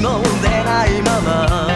も出ないまま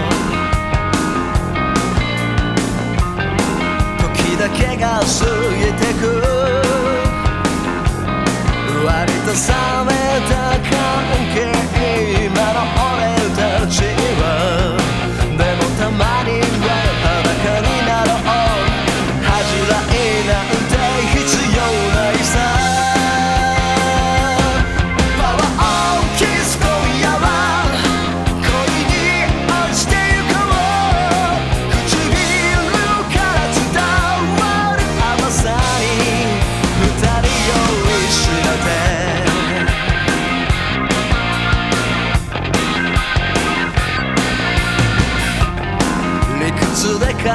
飾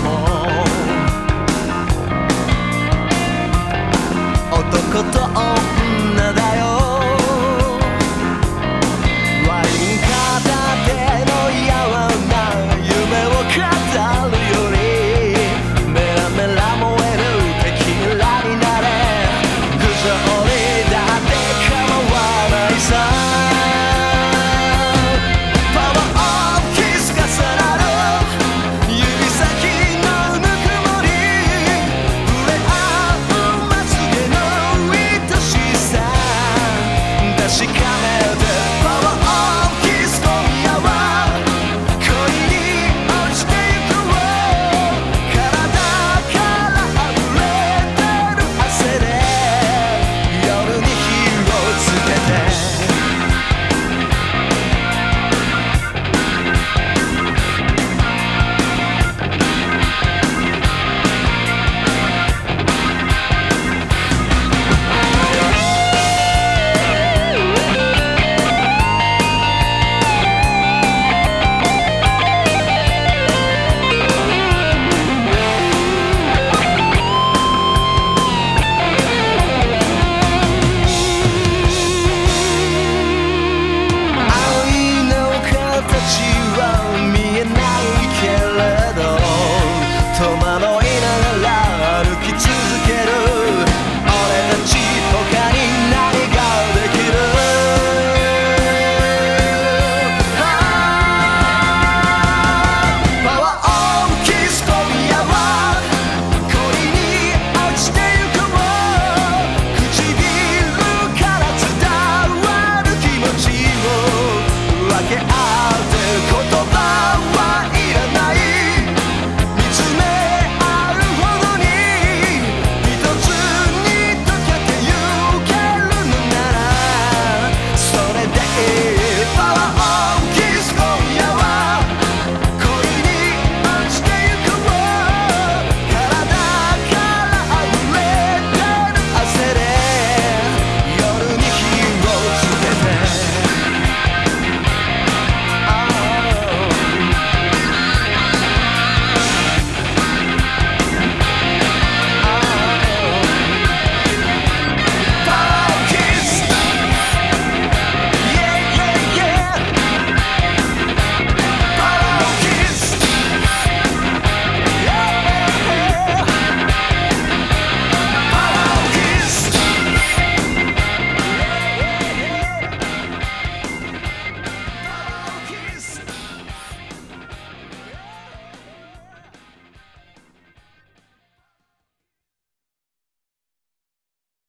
も。男と女だよ。